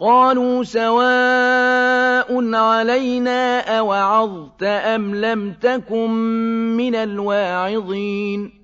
قالوا سواء علينا أوعظت أم لم تكن من الواعظين